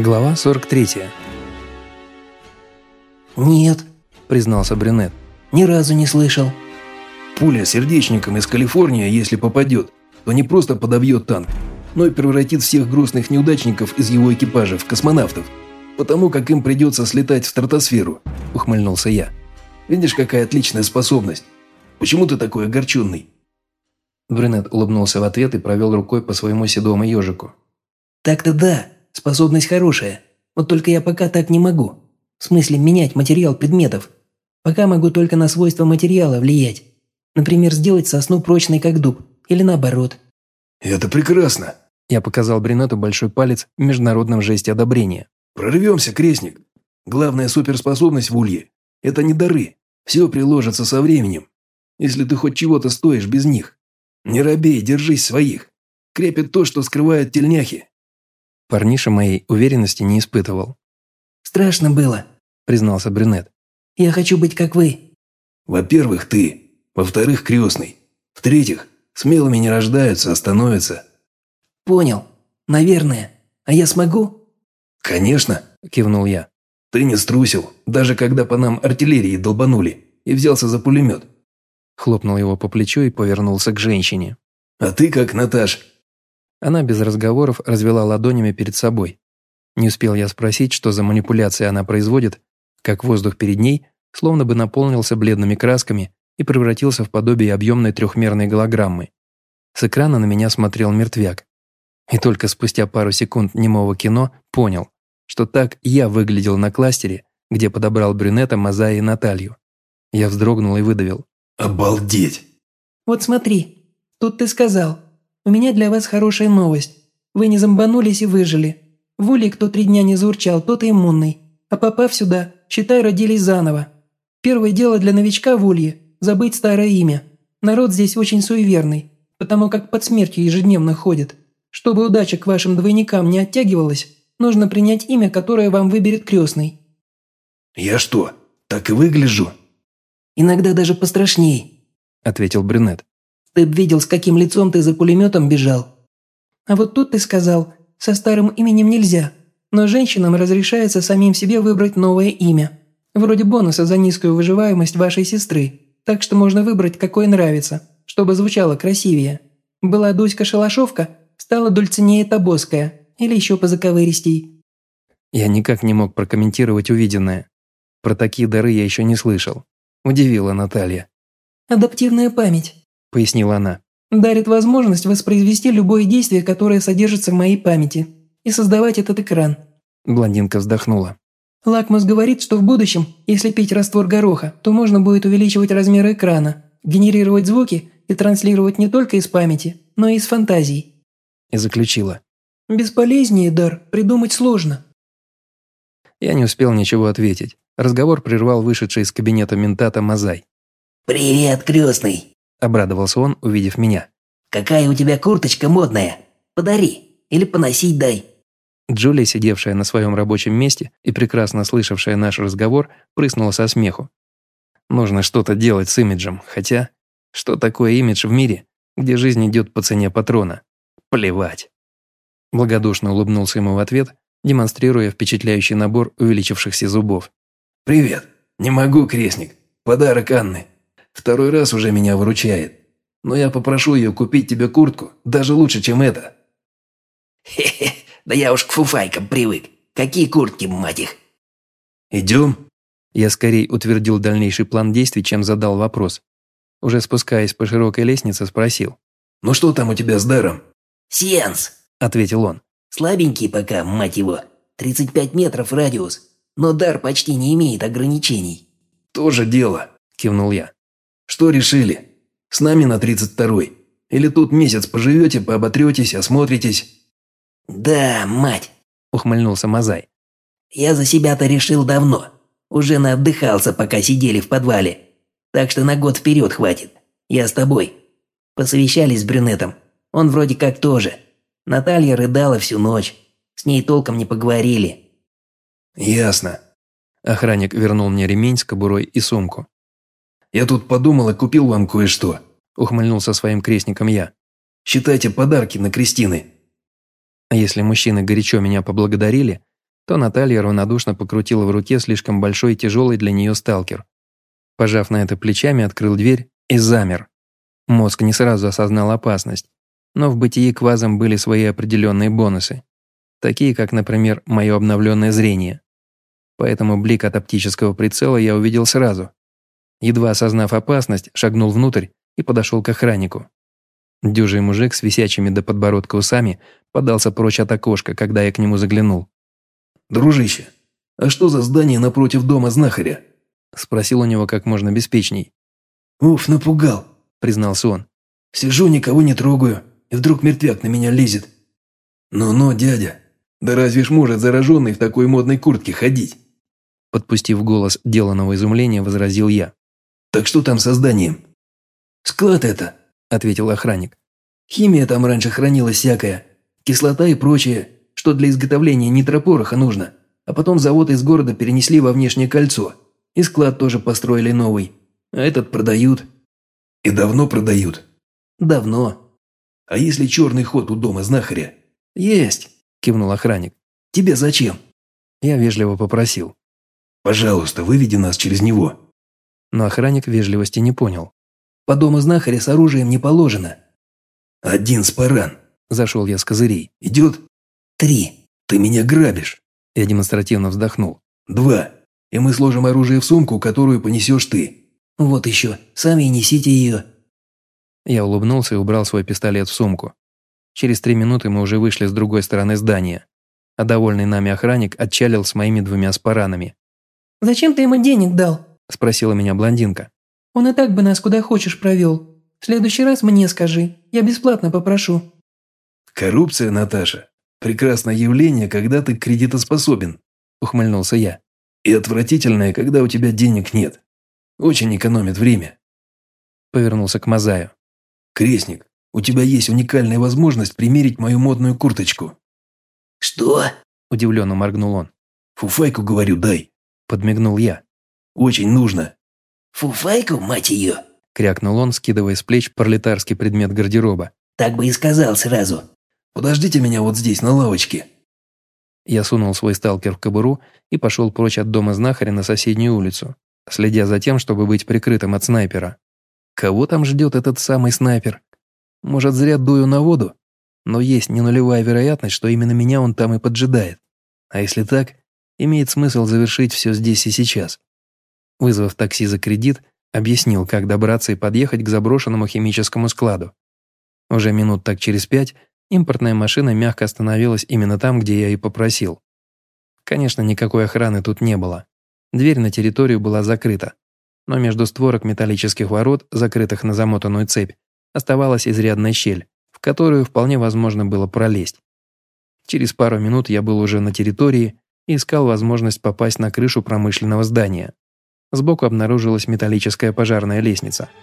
Глава 43. «Нет», – признался Брюнет. «ни разу не слышал». Пуля сердечником из Калифорнии, если попадет, то не просто подобьет танк, но и превратит всех грустных неудачников из его экипажа в космонавтов, потому как им придется слетать в стратосферу», – ухмыльнулся я. «Видишь, какая отличная способность. Почему ты такой огорченный?» Брюнет улыбнулся в ответ и провел рукой по своему седому ежику. «Так-то да, способность хорошая. Вот только я пока так не могу. В смысле менять материал предметов. Пока могу только на свойства материала влиять. Например, сделать сосну прочной, как дуб. Или наоборот». «Это прекрасно!» Я показал Брюнету большой палец в международном жесте одобрения. «Прорвемся, крестник! Главная суперспособность в улье – это не дары. Все приложится со временем. Если ты хоть чего-то стоишь без них. Не робей, держись своих. Крепит то, что скрывают тельняхи. Парниша моей уверенности не испытывал. «Страшно было», – признался брюнет. «Я хочу быть как вы». «Во-первых, ты. Во-вторых, крестный. В-третьих, смелыми не рождаются, а становятся». «Понял. Наверное. А я смогу?» «Конечно», – кивнул я. «Ты не струсил, даже когда по нам артиллерии долбанули, и взялся за пулемет». Хлопнул его по плечу и повернулся к женщине. «А ты как, Наташ?» Она без разговоров развела ладонями перед собой. Не успел я спросить, что за манипуляции она производит, как воздух перед ней словно бы наполнился бледными красками и превратился в подобие объемной трехмерной голограммы. С экрана на меня смотрел мертвяк. И только спустя пару секунд немого кино понял, что так я выглядел на кластере, где подобрал брюнета, Мазая и Наталью. Я вздрогнул и выдавил. «Обалдеть!» «Вот смотри, тут ты сказал, у меня для вас хорошая новость. Вы не зомбанулись и выжили. В Уле кто три дня не заурчал, тот и иммунный. А попав сюда, считай, родились заново. Первое дело для новичка в Улье – забыть старое имя. Народ здесь очень суеверный, потому как под смертью ежедневно ходит. Чтобы удача к вашим двойникам не оттягивалась, нужно принять имя, которое вам выберет крестный». «Я что, так и выгляжу?» «Иногда даже пострашней», – ответил брюнет. Ты б видел, с каким лицом ты за пулеметом бежал. А вот тут ты сказал, со старым именем нельзя, но женщинам разрешается самим себе выбрать новое имя. Вроде бонуса за низкую выживаемость вашей сестры, так что можно выбрать, какое нравится, чтобы звучало красивее. Была Дуська Шалашовка, стала Дульцинея Тобоская, или еще по заковыристей. Я никак не мог прокомментировать увиденное. Про такие дары я еще не слышал. Удивила Наталья. Адаптивная память. – пояснила она. «Дарит возможность воспроизвести любое действие, которое содержится в моей памяти, и создавать этот экран». Блондинка вздохнула. «Лакмус говорит, что в будущем, если пить раствор гороха, то можно будет увеличивать размеры экрана, генерировать звуки и транслировать не только из памяти, но и из фантазий». И заключила. «Бесполезнее дар придумать сложно». Я не успел ничего ответить. Разговор прервал вышедший из кабинета ментата Мазай. «Привет, крестный!» – обрадовался он, увидев меня. «Какая у тебя курточка модная! Подари или поносить дай!» Джулия, сидевшая на своем рабочем месте и прекрасно слышавшая наш разговор, прыснула со смеху. Нужно что-то делать с имиджем, хотя... Что такое имидж в мире, где жизнь идет по цене патрона? Плевать. Благодушно улыбнулся ему в ответ, демонстрируя впечатляющий набор увеличившихся зубов. «Привет. Не могу, крестник. Подарок Анны. Второй раз уже меня выручает. Но я попрошу ее купить тебе куртку, даже лучше, чем это». «Хе-хе, да я уж к фуфайкам привык. Какие куртки, мать их?» «Идем?» Я скорее утвердил дальнейший план действий, чем задал вопрос. Уже спускаясь по широкой лестнице, спросил. «Ну что там у тебя с даром?» «Сиенс», – ответил он. «Слабенький пока, мать его. 35 метров радиус, но дар почти не имеет ограничений». «Тоже дело», – кивнул я. Что решили? С нами на 32-й? Или тут месяц поживете, пооботретесь, осмотритесь?» «Да, мать», – ухмыльнулся Мазай. «Я за себя-то решил давно. Уже наотдыхался, пока сидели в подвале. Так что на год вперед хватит. Я с тобой». Посовещались с брюнетом. Он вроде как тоже. Наталья рыдала всю ночь. С ней толком не поговорили. «Ясно». Охранник вернул мне ремень с кобурой и сумку. Я тут подумал и купил вам кое-что», – ухмыльнулся своим крестником я. «Считайте подарки на крестины». А если мужчины горячо меня поблагодарили, то Наталья равнодушно покрутила в руке слишком большой и тяжелый для нее сталкер. Пожав на это плечами, открыл дверь и замер. Мозг не сразу осознал опасность, но в бытии квазом были свои определенные бонусы, такие как, например, мое обновленное зрение. Поэтому блик от оптического прицела я увидел сразу. Едва осознав опасность, шагнул внутрь и подошел к охраннику. Дюжий мужик с висячими до подбородка усами подался прочь от окошка, когда я к нему заглянул. «Дружище, а что за здание напротив дома знахаря?» Спросил у него как можно беспечней. «Уф, напугал», – признался он. «Сижу, никого не трогаю, и вдруг мертвяк на меня лезет». «Ну-ну, дядя, да разве ж может зараженный в такой модной куртке ходить?» Подпустив голос деланного изумления, возразил я. «Так что там со зданием?» «Склад это», – ответил охранник. «Химия там раньше хранилась всякая, кислота и прочее, что для изготовления нитропороха нужно, а потом завод из города перенесли во внешнее кольцо, и склад тоже построили новый, а этот продают». «И давно продают?» «Давно». «А если черный ход у дома знахаря?» «Есть», – кивнул охранник. «Тебе зачем?» Я вежливо попросил. «Пожалуйста, выведи нас через него». Но охранник вежливости не понял. «По дому знахаря с оружием не положено». «Один спаран», – зашел я с козырей. «Идет?» «Три». «Ты меня грабишь». Я демонстративно вздохнул. «Два. И мы сложим оружие в сумку, которую понесешь ты». «Вот еще. Сами несите ее». Я улыбнулся и убрал свой пистолет в сумку. Через три минуты мы уже вышли с другой стороны здания, а довольный нами охранник отчалил с моими двумя спаранами. «Зачем ты ему денег дал?» – спросила меня блондинка. «Он и так бы нас куда хочешь провел. В следующий раз мне скажи, я бесплатно попрошу». «Коррупция, Наташа. Прекрасное явление, когда ты кредитоспособен», – ухмыльнулся я. «И отвратительное, когда у тебя денег нет. Очень экономит время». Повернулся к Мазаю. «Крестник, у тебя есть уникальная возможность примерить мою модную курточку». «Что?» – удивленно моргнул он. «Фуфайку, говорю, дай», – подмигнул я. «Очень нужно». «Фуфайку, мать ее?» – крякнул он, скидывая с плеч пролетарский предмет гардероба. «Так бы и сказал сразу». «Подождите меня вот здесь, на лавочке». Я сунул свой сталкер в кобуру и пошел прочь от дома знахаря на соседнюю улицу, следя за тем, чтобы быть прикрытым от снайпера. Кого там ждет этот самый снайпер? Может, зря дую на воду? Но есть не нулевая вероятность, что именно меня он там и поджидает. А если так, имеет смысл завершить все здесь и сейчас. Вызвав такси за кредит, объяснил, как добраться и подъехать к заброшенному химическому складу. Уже минут так через пять импортная машина мягко остановилась именно там, где я и попросил. Конечно, никакой охраны тут не было. Дверь на территорию была закрыта, но между створок металлических ворот, закрытых на замотанную цепь, оставалась изрядная щель, в которую вполне возможно было пролезть. Через пару минут я был уже на территории и искал возможность попасть на крышу промышленного здания. Сбоку обнаружилась металлическая пожарная лестница –